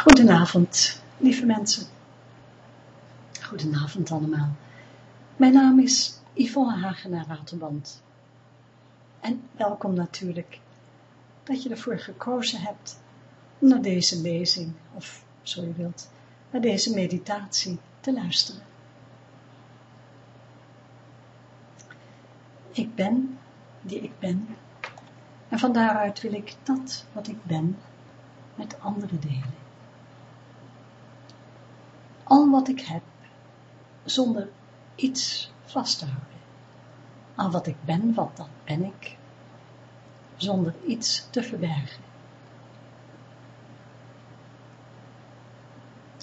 Goedenavond, lieve mensen. Goedenavond allemaal. Mijn naam is Yvonne Hagenaar Ratelband. En welkom natuurlijk dat je ervoor gekozen hebt om naar deze lezing, of zo je wilt, naar deze meditatie te luisteren. Ik ben die ik ben en van daaruit wil ik dat wat ik ben met anderen delen. Al wat ik heb, zonder iets vast te houden. Al wat ik ben, wat dat ben ik, zonder iets te verbergen.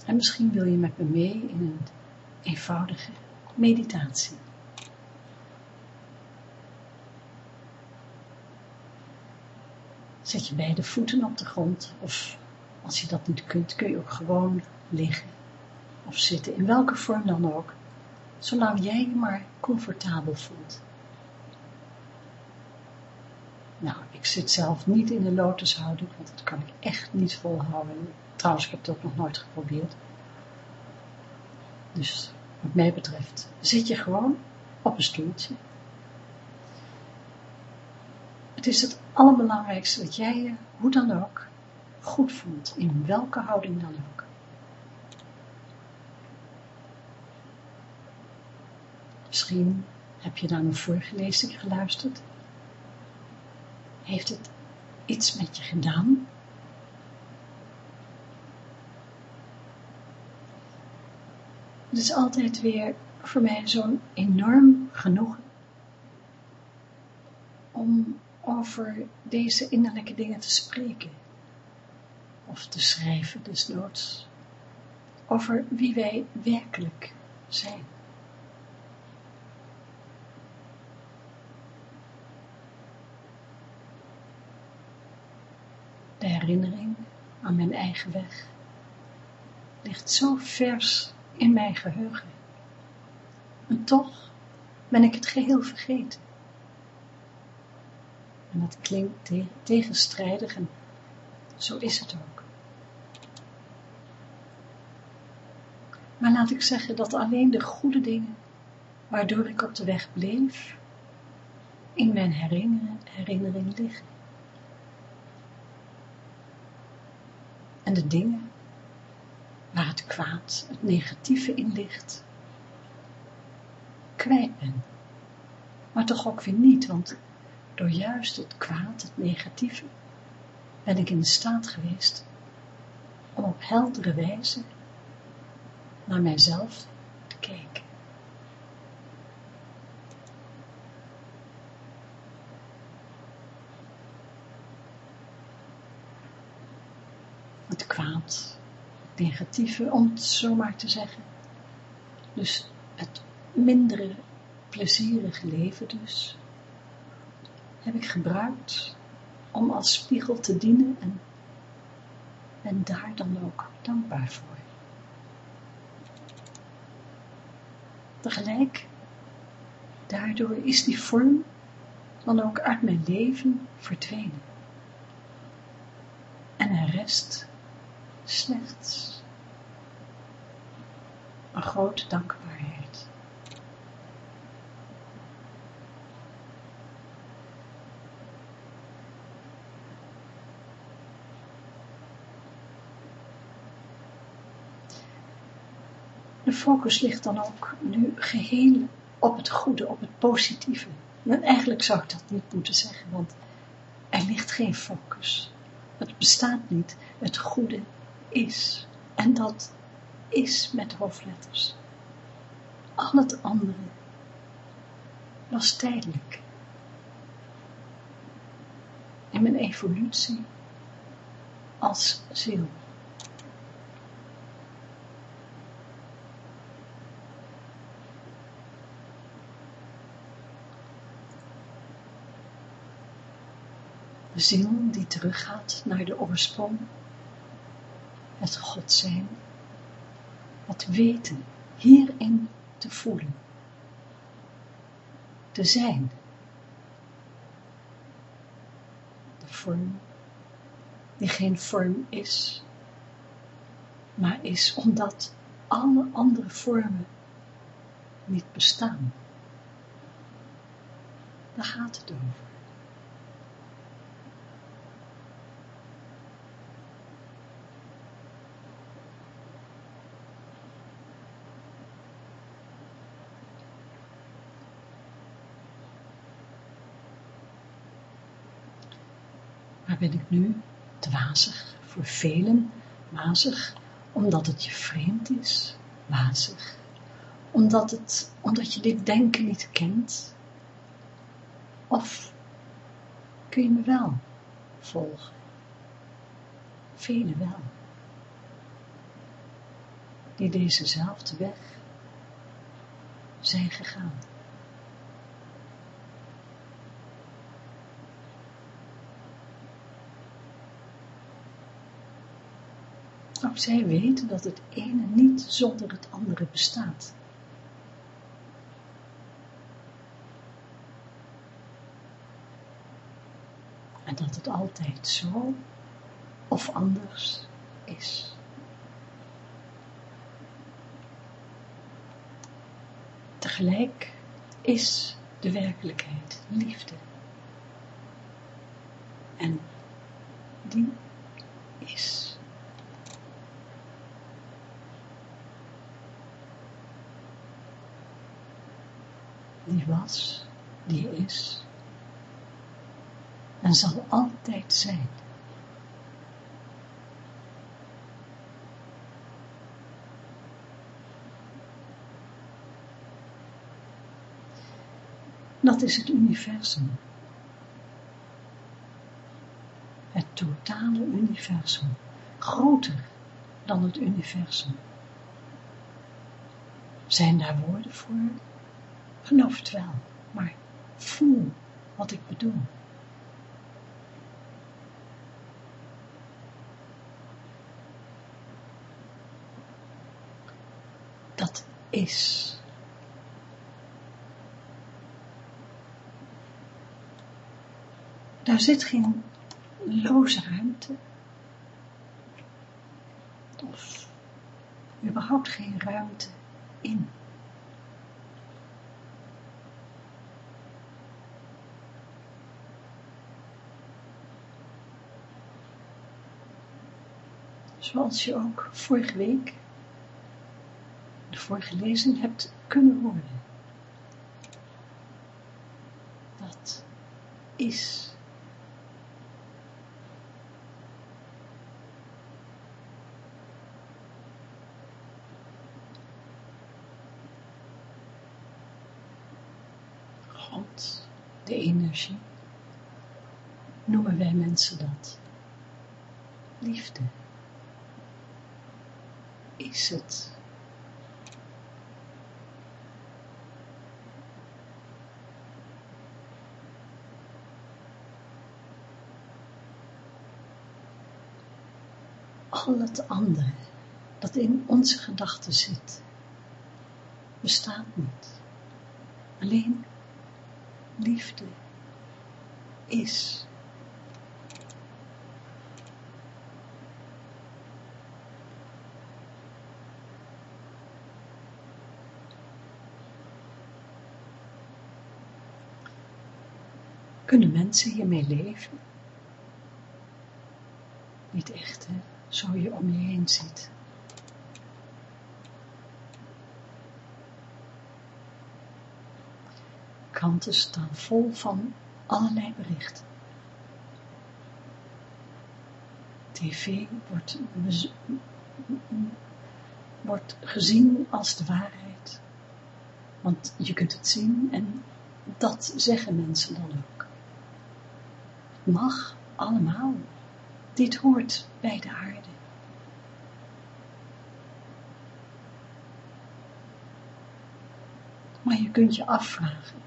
En misschien wil je met me mee in een eenvoudige meditatie. Zet je beide voeten op de grond of als je dat niet kunt, kun je ook gewoon liggen of zitten, in welke vorm dan ook, zolang jij je maar comfortabel voelt. Nou, ik zit zelf niet in de lotushouding, want dat kan ik echt niet volhouden. Trouwens, ik heb ook nog nooit geprobeerd. Dus wat mij betreft, zit je gewoon op een stoeltje. Het is het allerbelangrijkste dat jij je, hoe dan ook, goed voelt, in welke houding dan ook. Misschien heb je naar een vorige lezing geluisterd. Heeft het iets met je gedaan? Het is altijd weer voor mij zo'n enorm genoegen om over deze innerlijke dingen te spreken. Of te schrijven desnoods. Over wie wij werkelijk zijn. De herinnering aan mijn eigen weg ligt zo vers in mijn geheugen. En toch ben ik het geheel vergeten. En dat klinkt tegenstrijdig en zo is het ook. Maar laat ik zeggen dat alleen de goede dingen, waardoor ik op de weg bleef, in mijn herinnering liggen. En de dingen waar het kwaad, het negatieve in ligt, kwijt ben. Maar toch ook weer niet, want door juist het kwaad, het negatieve, ben ik in staat geweest om op heldere wijze naar mijzelf te kijken. Negatieve, om het zo maar te zeggen. Dus het mindere plezierige leven dus, heb ik gebruikt om als spiegel te dienen en ben daar dan ook dankbaar voor. Tegelijk, daardoor is die vorm dan ook uit mijn leven verdwenen. En er rest slechts een grote dankbaarheid. De focus ligt dan ook nu geheel op het goede, op het positieve. En eigenlijk zou ik dat niet moeten zeggen, want er ligt geen focus. Het bestaat niet. Het goede is. En dat is met hoofdletters. Al het andere was tijdelijk. In mijn evolutie als ziel. De ziel die teruggaat naar de oorsprong, het God zijn, het weten, hierin te voelen, te zijn. De vorm die geen vorm is, maar is omdat alle andere vormen niet bestaan. Daar gaat het over. Ben ik nu dwazig voor velen, wazig, omdat het je vreemd is, wazig, omdat, het, omdat je dit denken niet kent? Of kun je me wel volgen? Velen wel, die dezezelfde weg zijn gegaan. Zij weten dat het ene niet zonder het andere bestaat. En dat het altijd zo of anders is. Tegelijk is de werkelijkheid liefde. En die is. Die was, die is en zal altijd zijn. Dat is het universum. Het totale universum. Groter dan het universum. Zijn daar woorden voor? Geloof wel, maar voel wat ik bedoel. Dat is. Daar zit geen loze ruimte. Of überhaupt geen ruimte in. Zoals je ook vorige week, de vorige lezing hebt kunnen horen. Dat is. God, de energie, noemen wij mensen dat. Liefde is het. Al het andere dat in onze gedachten zit, bestaat niet. Alleen liefde is. Kunnen mensen hiermee leven? Niet echt, hè? Zo je om je heen ziet. Kranten staan vol van allerlei berichten. TV wordt, wordt gezien als de waarheid. Want je kunt het zien en dat zeggen mensen dan ook mag allemaal. Dit hoort bij de aarde. Maar je kunt je afvragen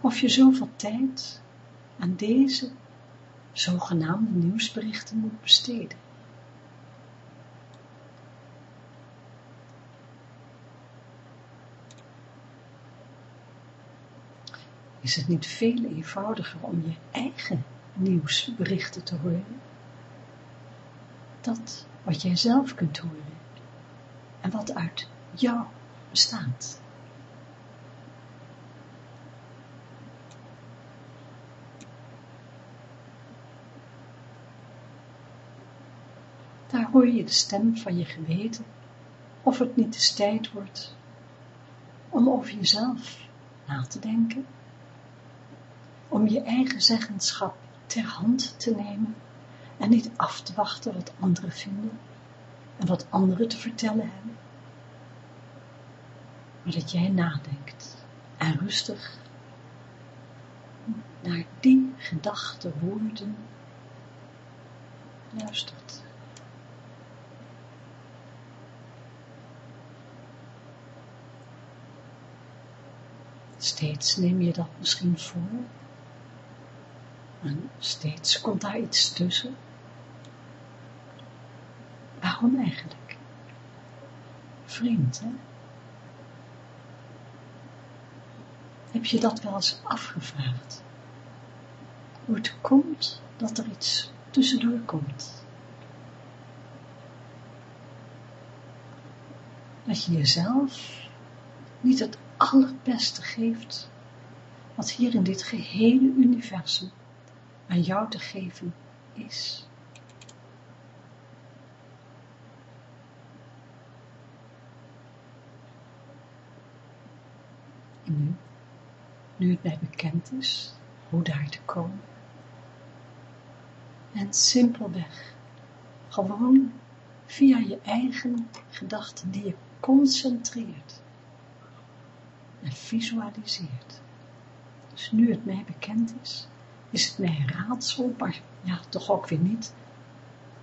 of je zoveel tijd aan deze zogenaamde nieuwsberichten moet besteden. Is het niet veel eenvoudiger om je eigen nieuwsberichten te horen? Dat wat jij zelf kunt horen en wat uit jou bestaat. Daar hoor je de stem van je geweten, of het niet eens tijd wordt om over jezelf na te denken, om je eigen zeggenschap ter hand te nemen en niet af te wachten wat anderen vinden en wat anderen te vertellen hebben, maar dat jij nadenkt en rustig naar die gedachte woorden luistert. Steeds neem je dat misschien voor. En steeds komt daar iets tussen. Waarom eigenlijk? Vriend, hè? Heb je dat wel eens afgevraagd? Hoe het komt dat er iets tussendoor komt? Dat je jezelf niet het allerbeste geeft wat hier in dit gehele universum aan jou te geven is. Nu, nu het mij bekend is hoe daar te komen, en simpelweg, gewoon via je eigen gedachten die je concentreert, en visualiseert. Dus nu het mij bekend is, is het mij een raadsel, maar ja, toch ook weer niet,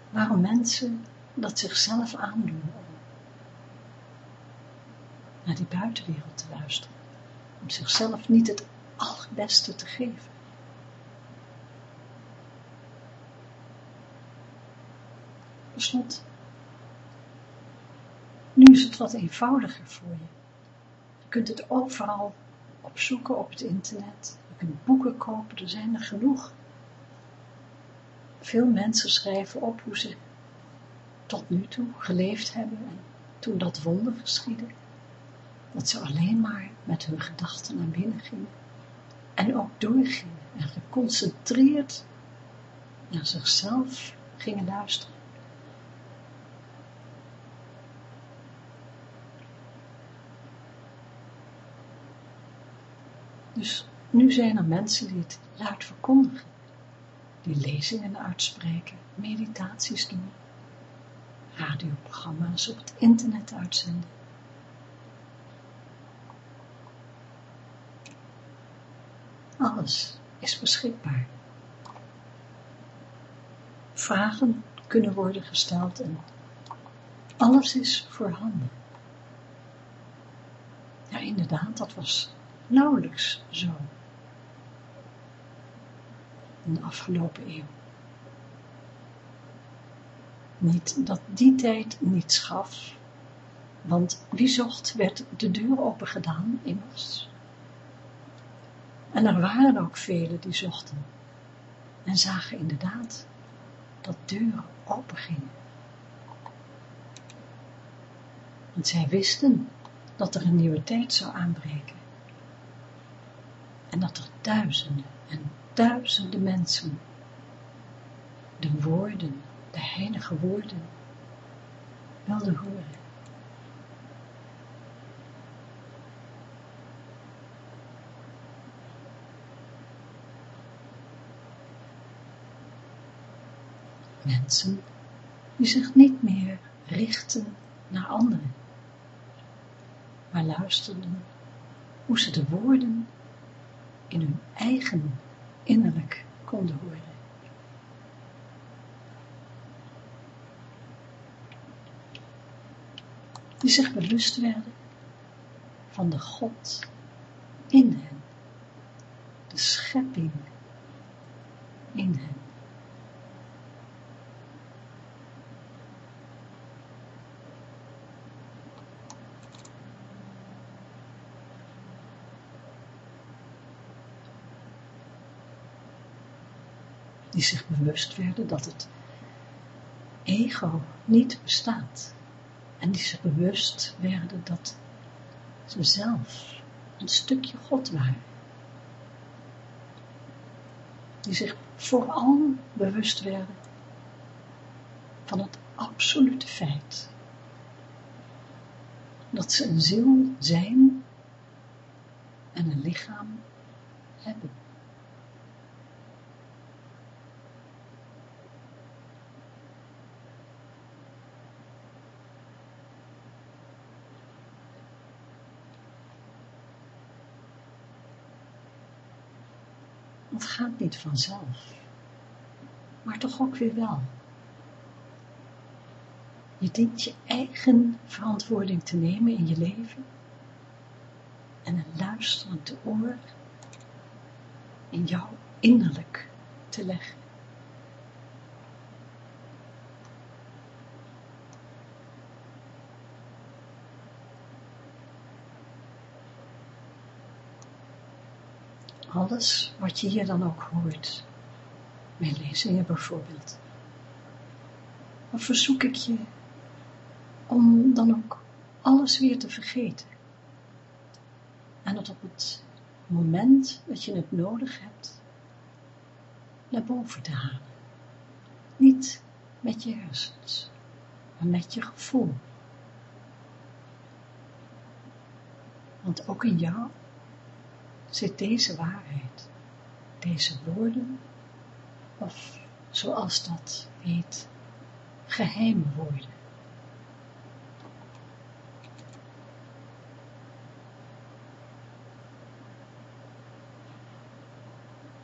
waarom mensen dat zichzelf aandoen om naar die buitenwereld te luisteren, om zichzelf niet het allerbeste te geven. Beslot, nu is het wat eenvoudiger voor je kunt het overal opzoeken op het internet. Boeken kopen, er zijn er genoeg. Veel mensen schrijven op hoe ze tot nu toe geleefd hebben en toen dat wonder geschiedde, dat ze alleen maar met hun gedachten naar binnen gingen en ook doorgingen en geconcentreerd naar zichzelf gingen luisteren. Dus nu zijn er mensen die het luid verkondigen, die lezingen uitspreken, meditaties doen, radioprogramma's op het internet uitzenden. Alles is beschikbaar. Vragen kunnen worden gesteld en alles is voorhanden. Ja, inderdaad, dat was nauwelijks zo. In de afgelopen eeuw. Niet dat die tijd niets gaf, want wie zocht werd de deur open gedaan immers. En er waren ook velen die zochten en zagen inderdaad dat deuren open gingen. Want zij wisten dat er een nieuwe tijd zou aanbreken en dat er duizenden en duizenden mensen de woorden, de heilige woorden, wilden horen. Mensen die zich niet meer richten naar anderen, maar luisterden hoe ze de woorden in hun eigen innerlijk konden horen. Die zich bewust werden van de God in hen, de schepping in hen. Die zich bewust werden dat het ego niet bestaat. En die zich bewust werden dat ze zelf een stukje God waren. Die zich vooral bewust werden van het absolute feit dat ze een ziel zijn en een lichaam hebben. Het gaat niet vanzelf, maar toch ook weer wel. Je dient je eigen verantwoording te nemen in je leven en een luisterend oor in jouw innerlijk te leggen. Alles wat je hier dan ook hoort, mijn lezingen bijvoorbeeld, dan verzoek ik je om dan ook alles weer te vergeten. En dat op het moment dat je het nodig hebt, naar boven te halen. Niet met je hersens, maar met je gevoel. Want ook in jou zit deze waarheid, deze woorden, of zoals dat heet, geheime woorden.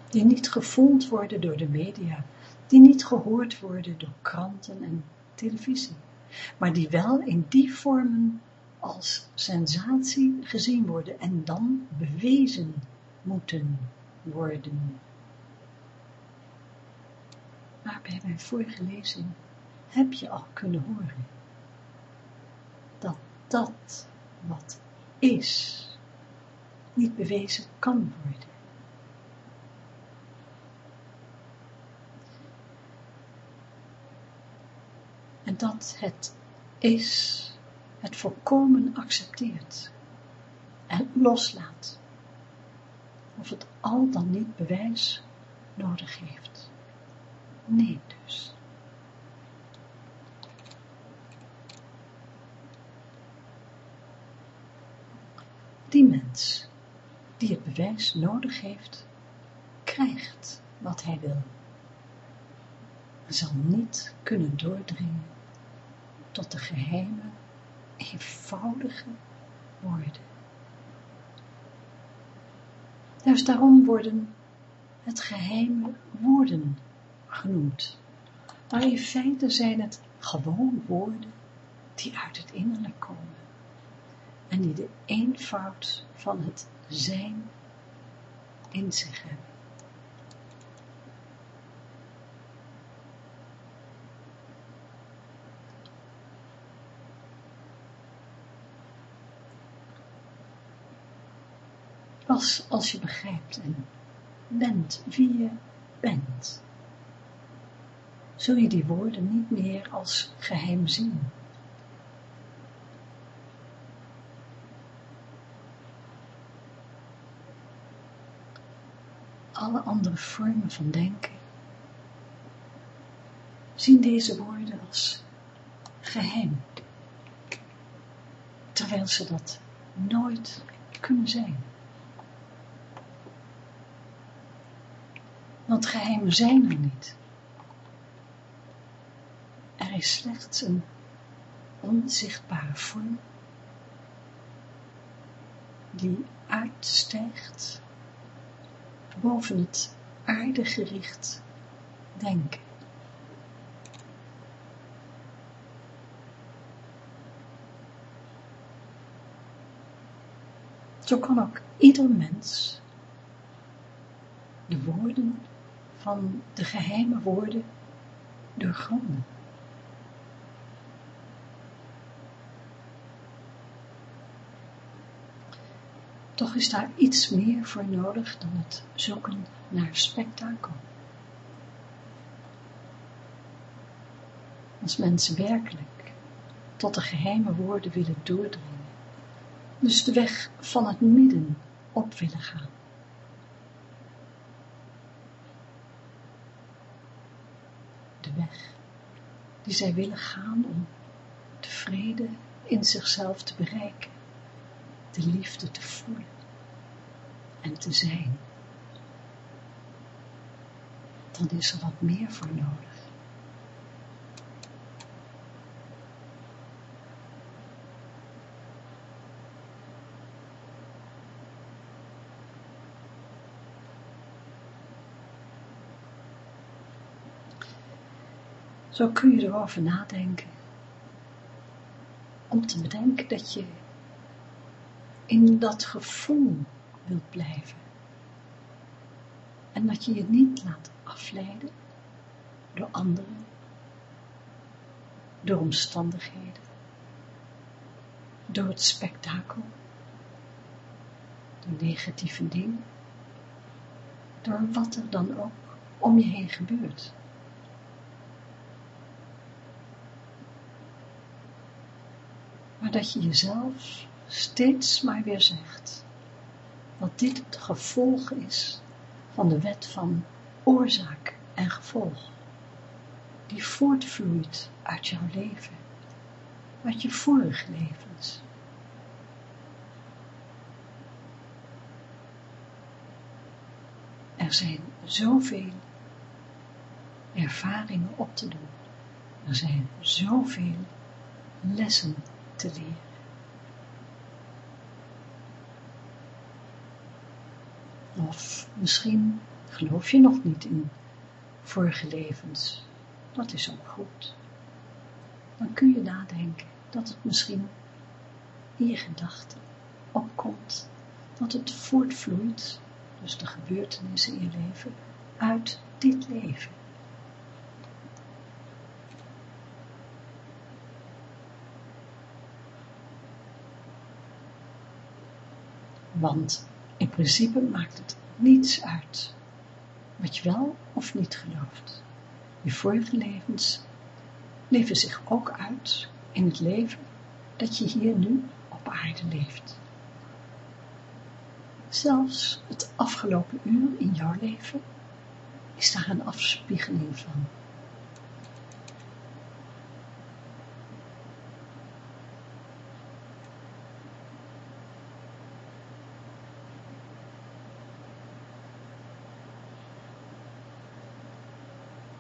die niet gevoeld worden door de media, die niet gehoord worden door kranten en televisie, maar die wel in die vormen als sensatie gezien worden en dan bewezen moeten worden. Maar bij mijn vorige lezing heb je al kunnen horen dat dat wat is niet bewezen kan worden. En dat het is, het volkomen accepteert en loslaat. Of het al dan niet bewijs nodig heeft. Nee dus. Die mens die het bewijs nodig heeft, krijgt wat hij wil. En zal niet kunnen doordringen tot de geheime, eenvoudige woorden. Juist daarom worden het geheime woorden genoemd. Maar in feite zijn het gewoon woorden die uit het innerlijk komen. En die de eenvoud van het zijn in zich hebben. Pas als je begrijpt en bent wie je bent, zul je die woorden niet meer als geheim zien. Alle andere vormen van denken zien deze woorden als geheim, terwijl ze dat nooit kunnen zijn. Want geheimen zijn er niet. Er is slechts een onzichtbare vorm die uitstijgt boven het aardegericht denken. Zo kan ook ieder mens de woorden van de geheime woorden doorgronden. Toch is daar iets meer voor nodig dan het zoeken naar spektakel. als mensen werkelijk tot de geheime woorden willen doordringen, dus de weg van het midden op willen gaan. Weg die zij willen gaan om de vrede in zichzelf te bereiken, de liefde te voelen en te zijn. Dan is er wat meer voor nodig. Zo kun je erover nadenken. Om te bedenken dat je in dat gevoel wilt blijven. En dat je je niet laat afleiden door anderen, door omstandigheden, door het spektakel, door negatieve dingen, door wat er dan ook om je heen gebeurt. Maar dat je jezelf steeds maar weer zegt dat dit het gevolg is van de wet van oorzaak en gevolg, die voortvloeit uit jouw leven, uit je vorige levens. Er zijn zoveel ervaringen op te doen. Er zijn zoveel lessen Of misschien geloof je nog niet in vorige levens. Dat is ook goed. Dan kun je nadenken dat het misschien in je gedachten opkomt. Dat het voortvloeit, dus de gebeurtenissen in je leven, uit dit leven. Want in principe maakt het niets uit wat je wel of niet gelooft. Je vorige levens leven zich ook uit in het leven dat je hier nu op aarde leeft. Zelfs het afgelopen uur in jouw leven is daar een afspiegeling van.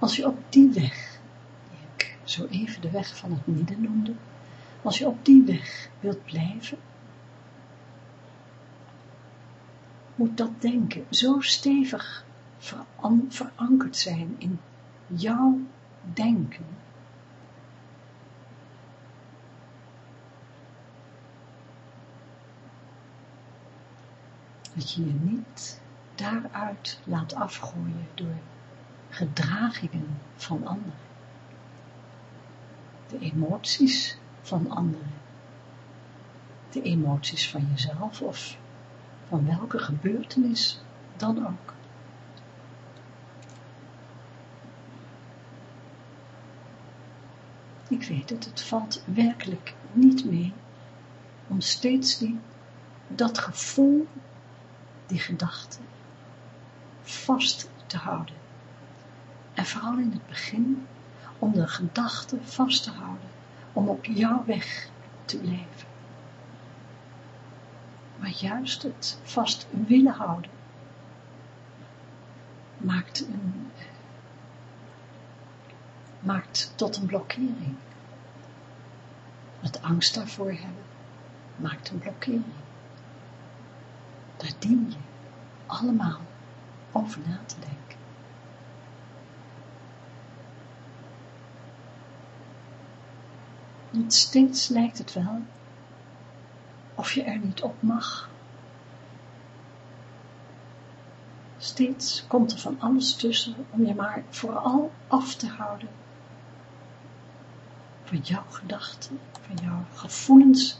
Als je op die weg, die ik zo even de weg van het midden noemde, als je op die weg wilt blijven, moet dat denken zo stevig verankerd zijn in jouw denken. Dat je je niet daaruit laat afgooien door gedragingen van anderen, de emoties van anderen, de emoties van jezelf of van welke gebeurtenis dan ook. Ik weet het, het valt werkelijk niet mee om steeds die, dat gevoel, die gedachte, vast te houden. En vooral in het begin, om de gedachten vast te houden, om op jouw weg te blijven. Maar juist het vast willen houden, maakt, een, maakt tot een blokkering. Het angst daarvoor hebben, maakt een blokkering. Daar dien je allemaal over na te denken. Want steeds lijkt het wel of je er niet op mag. Steeds komt er van alles tussen om je maar vooral af te houden van jouw gedachten, van jouw gevoelens,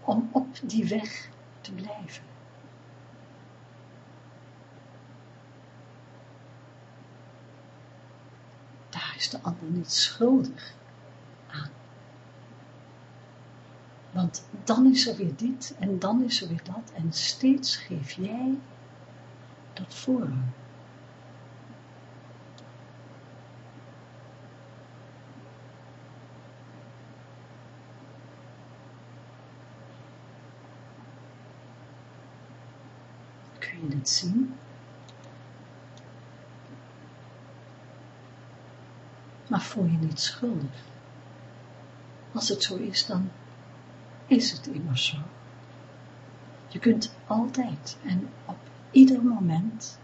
om op die weg te blijven. Daar is de ander niet schuldig Want dan is er weer dit en dan is er weer dat en steeds geef jij dat voorrang. Kun je het zien? Maar voel je niet schuldig. Als het zo is, dan is het immers zo. Je kunt altijd en op ieder moment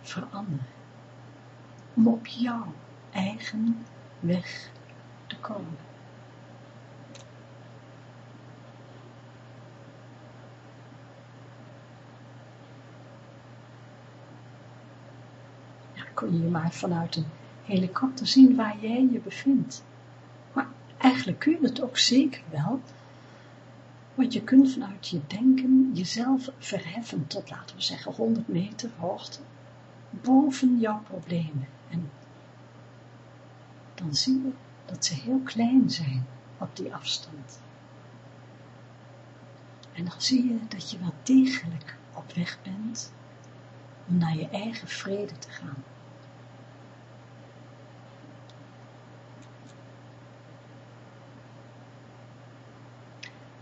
veranderen. Om op jouw eigen weg te komen. Ja, kon je maar vanuit een helikopter zien waar jij je bevindt. Maar eigenlijk kun je het ook zeker wel, want je kunt vanuit je denken jezelf verheffen tot, laten we zeggen, 100 meter hoogte, boven jouw problemen. En dan zie je dat ze heel klein zijn op die afstand. En dan zie je dat je wel degelijk op weg bent om naar je eigen vrede te gaan.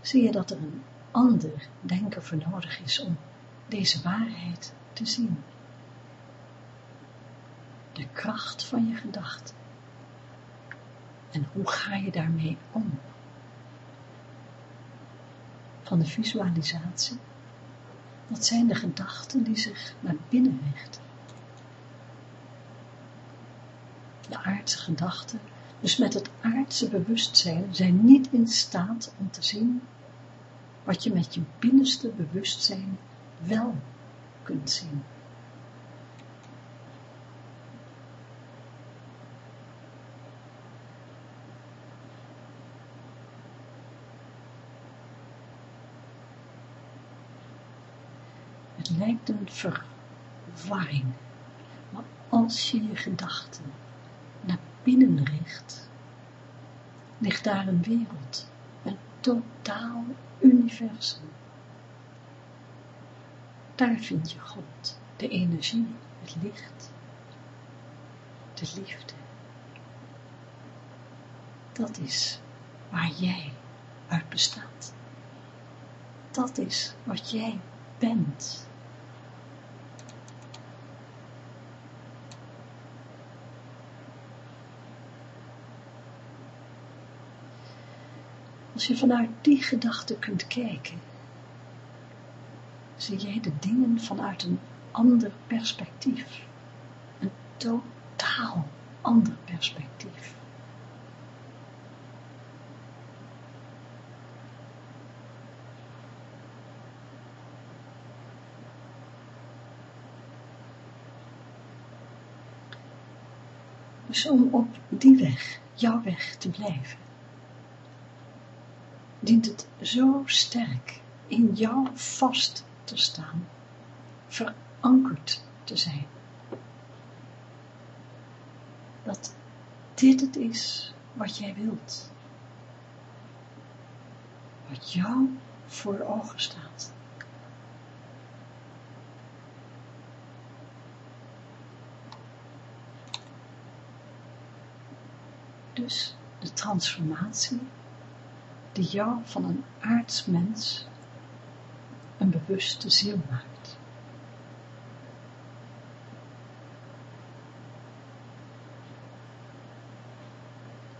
Zie je dat er een ander denken voor nodig is om deze waarheid te zien. De kracht van je gedachten. En hoe ga je daarmee om? Van de visualisatie, dat zijn de gedachten die zich naar binnen richten. De aardse gedachten, dus met het aardse bewustzijn, zijn niet in staat om te zien wat je met je binnenste bewustzijn wel kunt zien. Het lijkt een verwarring, maar als je je gedachten naar binnen richt, ligt daar een wereld, een totaal universum. Daar vind je God, de energie, het licht, de liefde. Dat is waar jij uit bestaat. Dat is wat jij bent. Als je vanuit die gedachte kunt kijken, zie jij de dingen vanuit een ander perspectief. Een totaal ander perspectief. Dus om op die weg, jouw weg te blijven, dient het zo sterk in jou vast te staan, verankerd te zijn. Dat dit het is wat jij wilt. Wat jou voor ogen staat. Dus de transformatie die jou van een aardsmens een bewuste ziel maakt.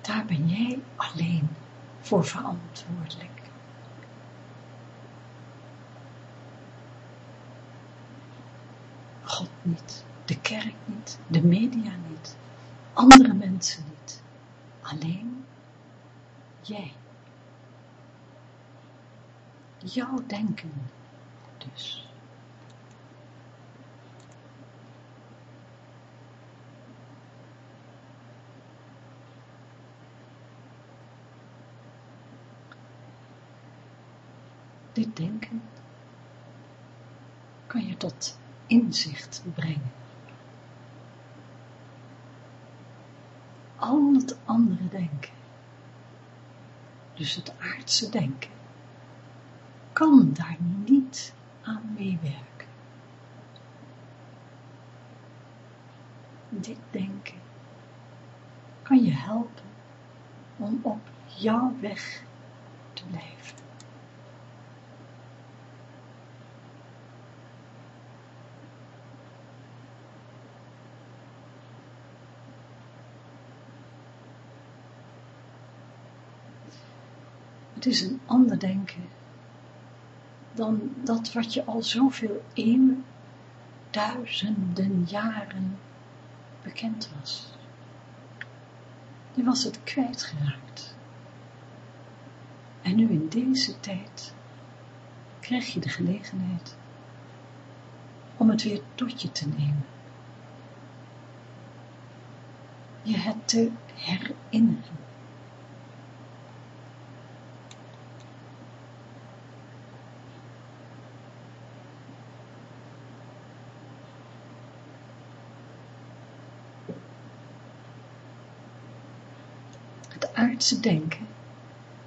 Daar ben jij alleen voor verantwoordelijk. God niet, de kerk niet, de media niet, andere mensen niet. Alleen jij jouw denken dus. Dit denken kan je tot inzicht brengen. Al het andere denken, dus het aardse denken, kan daar niet aan meewerken. Dit denken kan je helpen om op jouw weg te blijven. Het is een ander denken dan dat wat je al zoveel eeuwen, duizenden jaren bekend was. Je was het kwijtgeraakt. En nu in deze tijd krijg je de gelegenheid om het weer tot je te nemen. Je het te herinneren. Aardse denken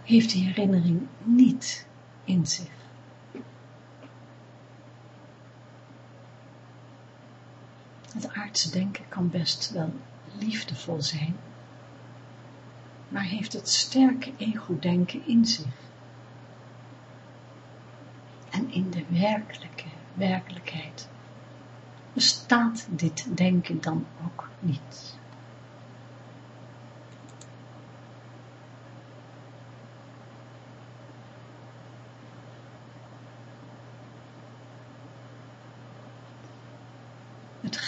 heeft die herinnering niet in zich. Het aardse denken kan best wel liefdevol zijn, maar heeft het sterke ego-denken in zich. En in de werkelijke werkelijkheid bestaat dit denken dan ook niet.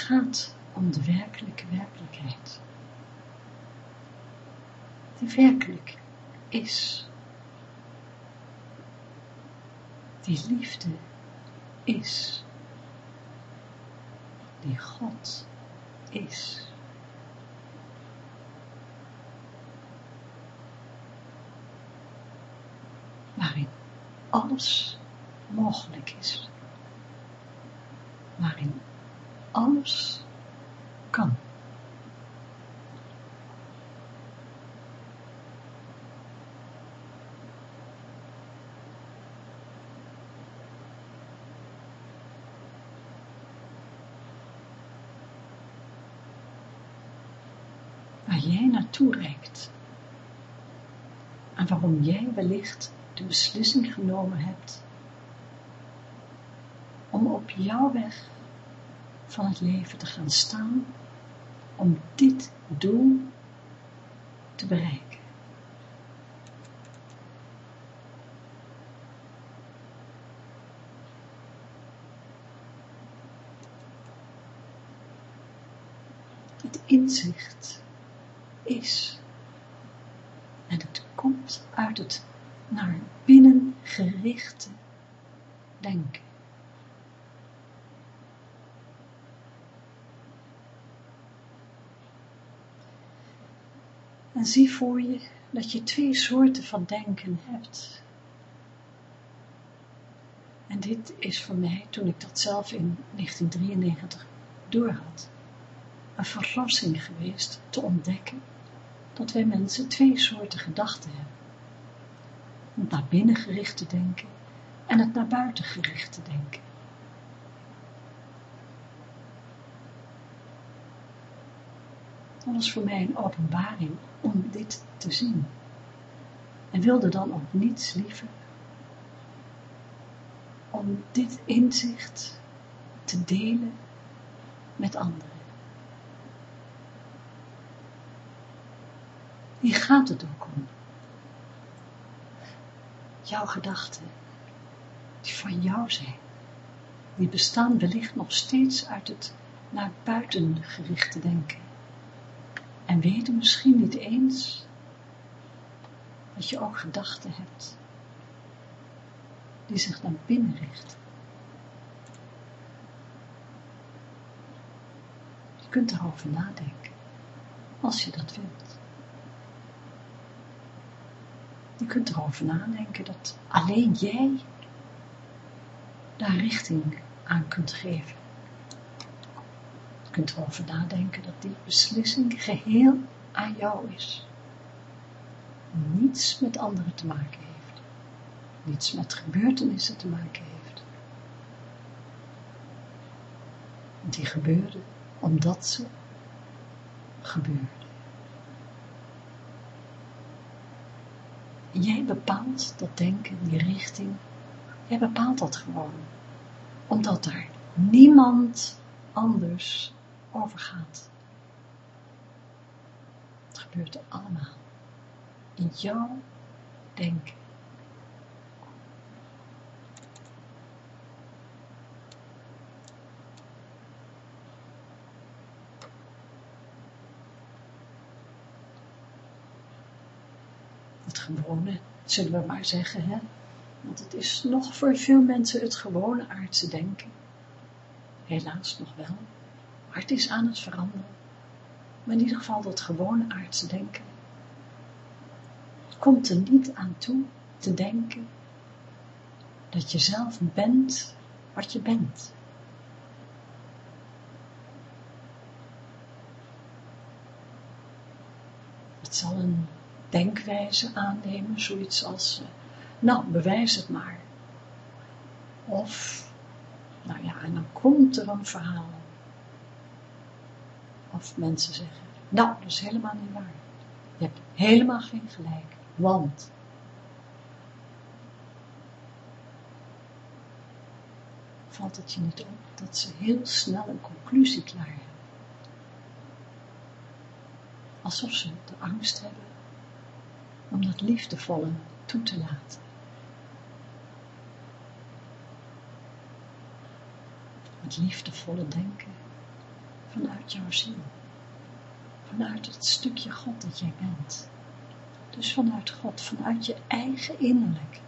Gaat om de werkelijke werkelijkheid. Die werkelijk is. Die liefde is. Die God is. Waarin alles mogelijk is. Waarin alles kan. Waar jij naartoe reikt en waarom jij wellicht de beslissing genomen hebt om op jouw weg van het leven te gaan staan om dit doel te bereiken. Het inzicht is en het komt uit het naar binnen gerichte denken. En zie voor je dat je twee soorten van denken hebt. En dit is voor mij, toen ik dat zelf in 1993 doorhad, een verrassing geweest te ontdekken dat wij mensen twee soorten gedachten hebben. Het naar binnen gerichte denken en het naar buiten gerichte denken. Dat was voor mij een openbaring om dit te zien. En wilde dan ook niets liever om dit inzicht te delen met anderen. Hier gaat het ook om. Jouw gedachten, die van jou zijn, die bestaan wellicht nog steeds uit het naar buiten gerichte denken en weten misschien niet eens dat je ook gedachten hebt die zich naar binnen richten. Je kunt erover nadenken, als je dat wilt. Je kunt erover nadenken dat alleen jij daar richting aan kunt geven kunt erover nadenken dat die beslissing geheel aan jou is. Niets met anderen te maken heeft. niets met gebeurtenissen te maken heeft. Die gebeurden omdat ze gebeurden. Jij bepaalt dat denken, die richting, jij bepaalt dat gewoon. Omdat daar niemand anders over gaat. Het gebeurt allemaal in jouw denken. Het gewone, zullen we maar zeggen, hè? want het is nog voor veel mensen het gewone aardse denken. Helaas nog wel, het is aan het veranderen. Maar in ieder geval dat gewone aardse denken komt er niet aan toe te denken dat je zelf bent wat je bent. Het zal een denkwijze aannemen, zoiets als, eh, nou, bewijs het maar. Of, nou ja, en dan komt er een verhaal. Of mensen zeggen, nou, dat is helemaal niet waar. Je hebt helemaal geen gelijk. Want valt het je niet op dat ze heel snel een conclusie klaar hebben. Alsof ze de angst hebben om dat liefdevolle toe te laten. Het liefdevolle denken vanuit jouw ziel. Vanuit het stukje God dat jij bent. Dus vanuit God, vanuit je eigen innerlijk.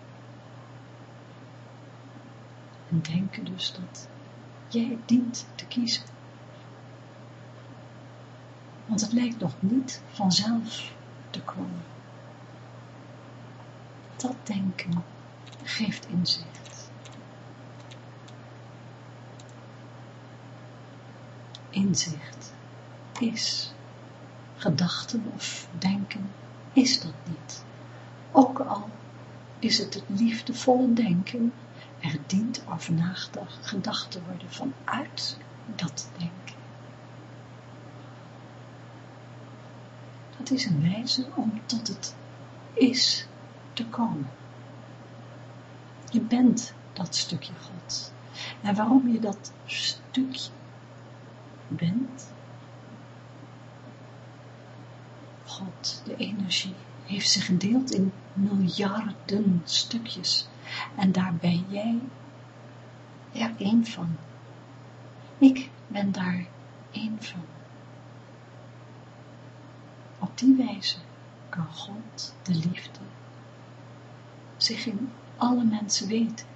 En denken dus dat jij dient te kiezen. Want het lijkt nog niet vanzelf te komen. Dat denken geeft inzicht. Inzicht is gedachten of denken is dat niet. Ook al is het het liefdevolle denken, er dient over nagedacht gedacht te worden vanuit dat denken. Dat is een wijze om tot het is te komen. Je bent dat stukje God. En waarom je dat stukje bent, God, de energie, heeft zich gedeeld in miljarden stukjes. En daar ben jij er één van. Ik ben daar één van. Op die wijze kan God, de liefde, zich in alle mensen weten.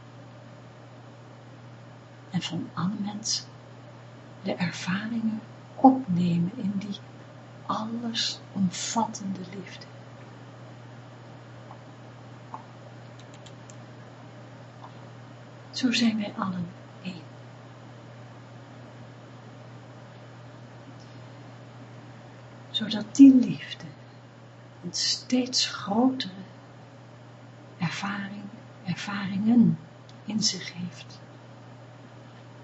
En van alle mensen de ervaringen opnemen in die alles omvattende liefde. Zo zijn wij allen één. Zodat die liefde een steeds grotere ervaring, ervaringen in zich heeft.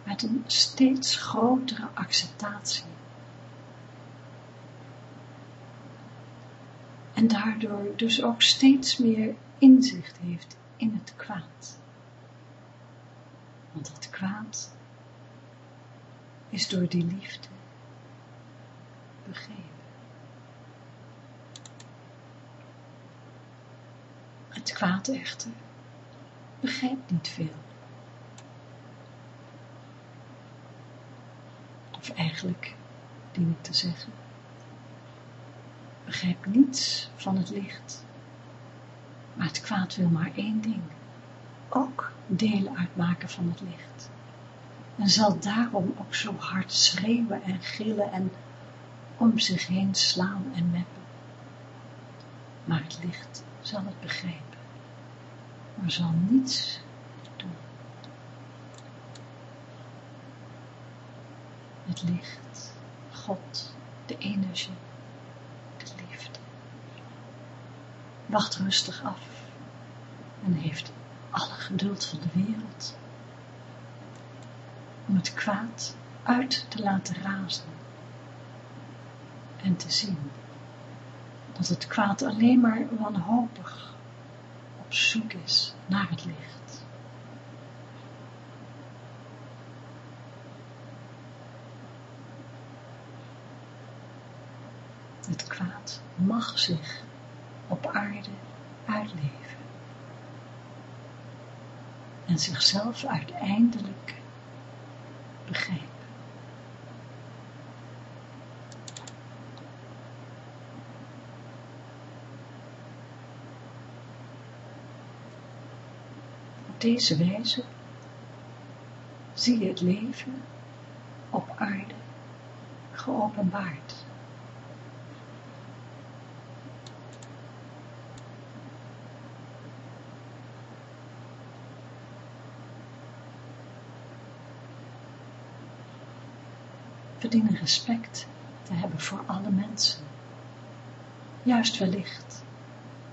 Met een steeds grotere acceptatie en daardoor dus ook steeds meer inzicht heeft in het kwaad. Want het kwaad is door die liefde begrepen. Het kwaad echter begrijpt niet veel. Eigenlijk, dien ik te zeggen, begrijpt niets van het licht. Maar het kwaad wil maar één ding. Ook delen uitmaken van het licht. En zal daarom ook zo hard schreeuwen en gillen en om zich heen slaan en meppen. Maar het licht zal het begrijpen, maar zal niets doen. Het licht, God, de energie, wacht rustig af en heeft alle geduld van de wereld, om het kwaad uit te laten razen en te zien dat het kwaad alleen maar wanhopig op zoek is naar het licht. Het kwaad mag zich op aarde uitleven en zichzelf uiteindelijk begrijpen. Op deze wijze zie je het leven op aarde geopenbaard. Verdienen respect te hebben voor alle mensen. Juist wellicht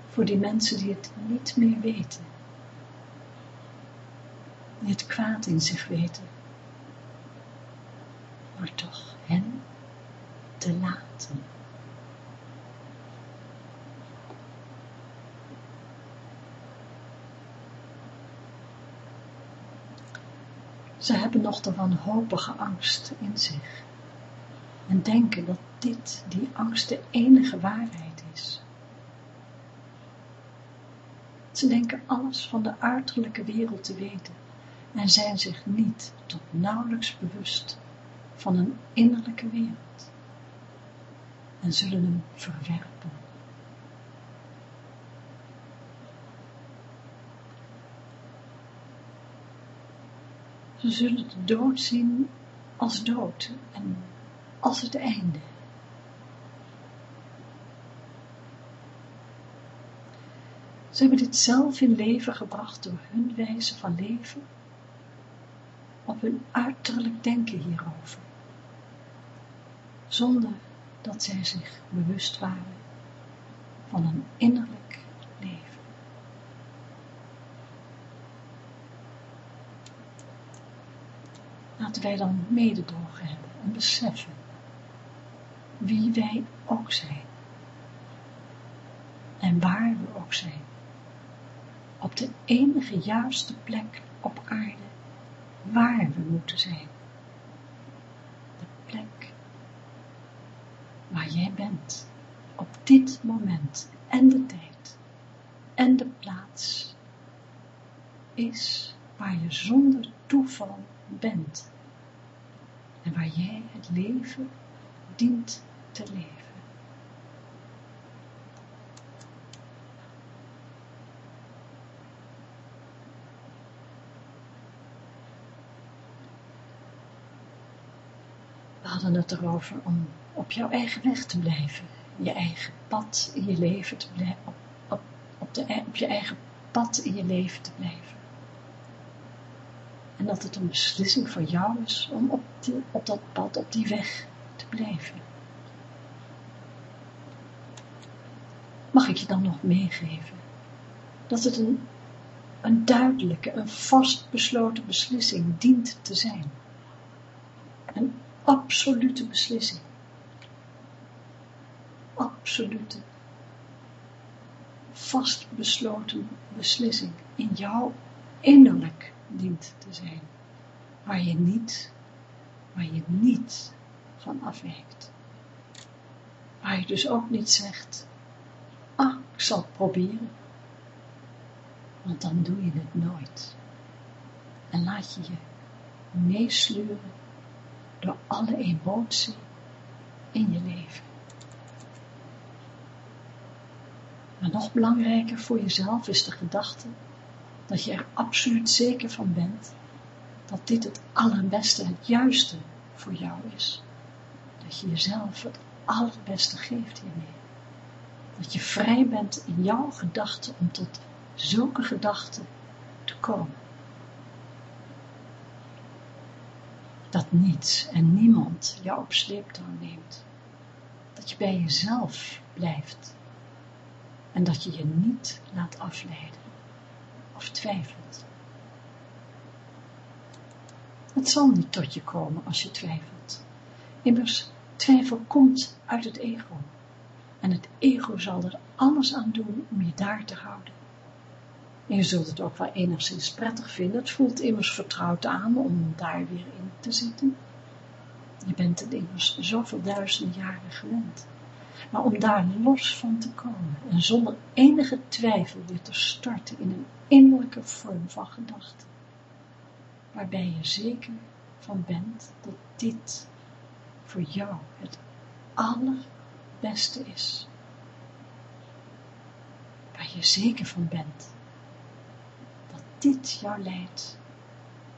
voor die mensen die het niet meer weten. Die het kwaad in zich weten. Maar toch hen te laten. Ze hebben nog de wanhopige angst in zich en denken dat dit, die angst, de enige waarheid is. Ze denken alles van de uiterlijke wereld te weten en zijn zich niet tot nauwelijks bewust van een innerlijke wereld en zullen hem verwerpen. Ze zullen de dood zien als dood en als het einde. Ze hebben dit zelf in leven gebracht door hun wijze van leven, op hun uiterlijk denken hierover, zonder dat zij zich bewust waren van een innerlijk leven. Laten wij dan mededogen hebben en beseffen wie wij ook zijn. En waar we ook zijn. Op de enige juiste plek op aarde waar we moeten zijn. De plek waar jij bent op dit moment en de tijd en de plaats is waar je zonder toeval bent en waar jij het leven dient te leven. We hadden het erover om op jouw eigen weg te blijven, je eigen pad in je leven te blijven, op, op, de, je eigen pad in je leven te blijven. En dat het een beslissing voor jou is om op, op dat pad, op die weg te blijven. Mag ik je dan nog meegeven, dat het een, een duidelijke, een vastbesloten beslissing dient te zijn. Een absolute beslissing. Absolute, vastbesloten beslissing in jouw innerlijk dient te zijn, waar je niet, waar je niet van afwijkt. Waar je dus ook niet zegt, zal proberen. Want dan doe je het nooit. En laat je je meesleuren door alle emotie in je leven. Maar nog belangrijker voor jezelf is de gedachte dat je er absoluut zeker van bent dat dit het allerbeste, het juiste voor jou is. Dat je jezelf het allerbeste geeft hiermee dat je vrij bent in jouw gedachten om tot zulke gedachten te komen. Dat niets en niemand jou op sleeptouw neemt. Dat je bij jezelf blijft. En dat je je niet laat afleiden of twijfelt. Het zal niet tot je komen als je twijfelt. Immers, twijfel komt uit het ego. En het ego zal er alles aan doen om je daar te houden. En je zult het ook wel enigszins prettig vinden. Het voelt immers vertrouwd aan om daar weer in te zitten. Je bent het immers zoveel duizenden jaren gewend. Maar om daar los van te komen en zonder enige twijfel weer te starten in een innerlijke vorm van gedachte, waarbij je zeker van bent dat dit voor jou het allerbeste is. Waar je zeker van bent dat dit jou leidt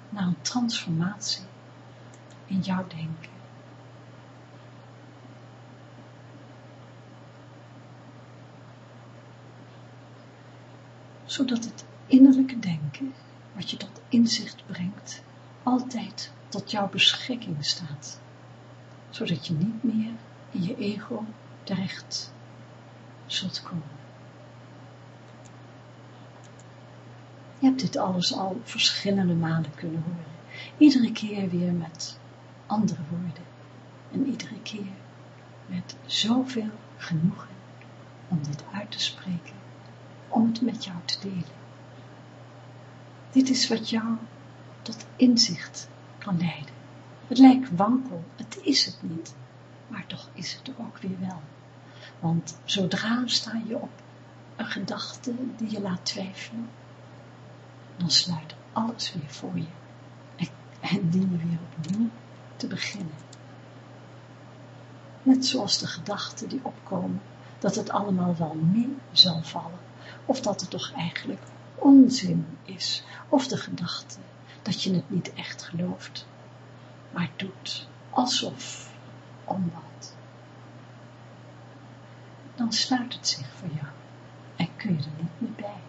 naar een transformatie in jouw denken. Zodat het innerlijke denken, wat je tot inzicht brengt, altijd tot jouw beschikking staat, zodat je niet meer in je ego terecht zult komen. Je hebt dit alles al verschillende malen kunnen horen, iedere keer weer met andere woorden en iedere keer met zoveel genoegen om dit uit te spreken, om het met jou te delen. Dit is wat jou tot inzicht kan leiden. Het lijkt wankel, het is het niet, maar toch is het er ook weer wel. Want zodra sta je op een gedachte die je laat twijfelen, dan sluit alles weer voor je en, en dien je weer opnieuw te beginnen. Net zoals de gedachten die opkomen, dat het allemaal wel mee zal vallen, of dat het toch eigenlijk onzin is, of de gedachte dat je het niet echt gelooft, maar doet alsof om wat. Sluit het zich voor jou en kun je er niet meer bij.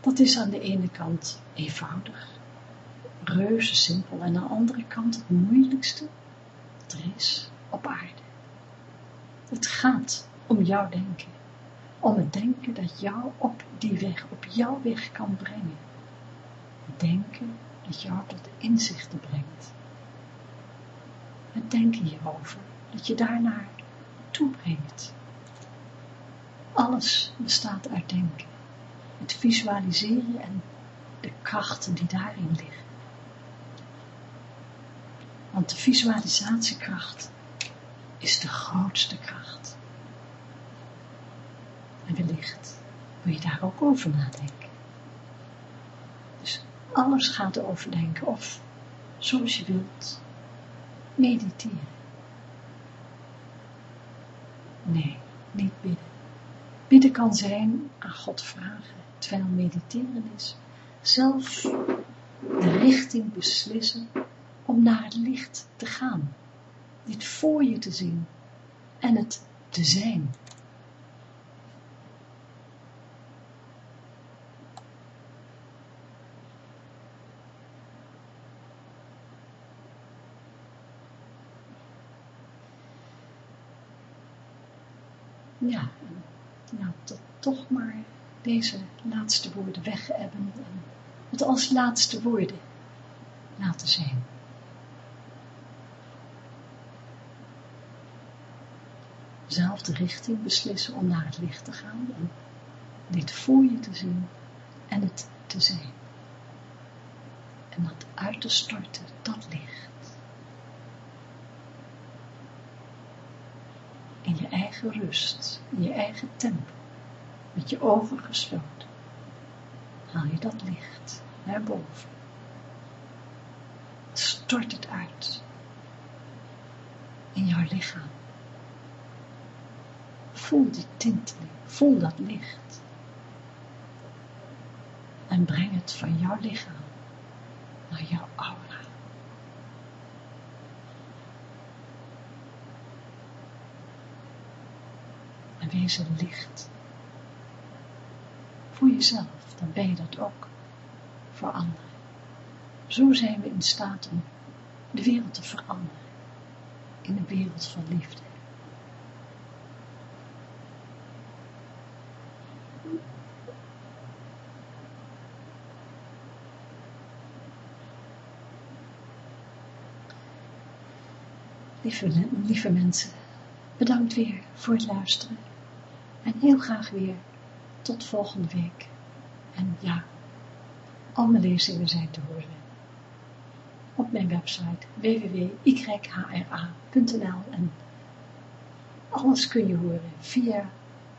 Dat is aan de ene kant eenvoudig, reuze simpel en aan de andere kant het moeilijkste dat er is op aarde. Het gaat om jouw denken, om het denken dat jou op die weg, op jouw weg kan brengen denken dat jou tot inzichten brengt. Het denken hierover, dat je daarnaar toebrengt. Alles bestaat uit denken. Het visualiseren en de krachten die daarin liggen. Want de visualisatiekracht is de grootste kracht. En wellicht wil je daar ook over nadenken alles gaat overdenken of, zoals je wilt, mediteren. Nee, niet bidden. Bidden kan zijn aan God vragen, terwijl mediteren is zelf de richting beslissen om naar het licht te gaan, dit voor je te zien en het te zijn. Ja, nou, toch maar deze laatste woorden wegebben en het als laatste woorden laten zijn. Zelf de richting beslissen om naar het licht te gaan en dit voor je te zien en het te zijn. En dat uit te storten, dat licht. In je eigen rust, in je eigen tempo, met je ogen gesloten, haal je dat licht naar boven. Stort het uit in jouw lichaam. Voel die tinteling, voel dat licht. En breng het van jouw lichaam naar jouw en wees licht. Voor jezelf, dan ben je dat ook voor anderen. Zo zijn we in staat om de wereld te veranderen, in een wereld van liefde. Lieve, lieve mensen, bedankt weer voor het luisteren. En heel graag weer tot volgende week. En ja, al mijn lezingen zijn te horen op mijn website www.yhra.nl en alles kun je horen via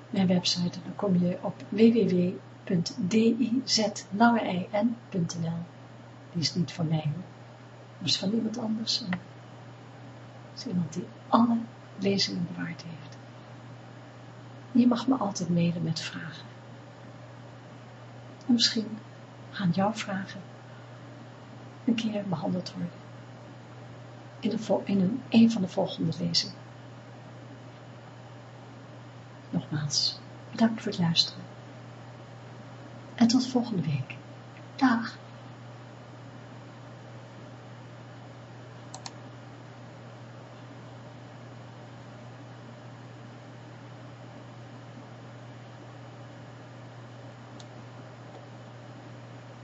mijn website en dan kom je op www.dizlauwein.nl Die is niet van mij maar is van iemand anders. En is iemand die alle lezingen bewaard heeft. Je mag me altijd mailen met vragen. En misschien gaan jouw vragen een keer behandeld worden. In, in een, een van de volgende lezingen. Nogmaals, bedankt voor het luisteren. En tot volgende week. Dag.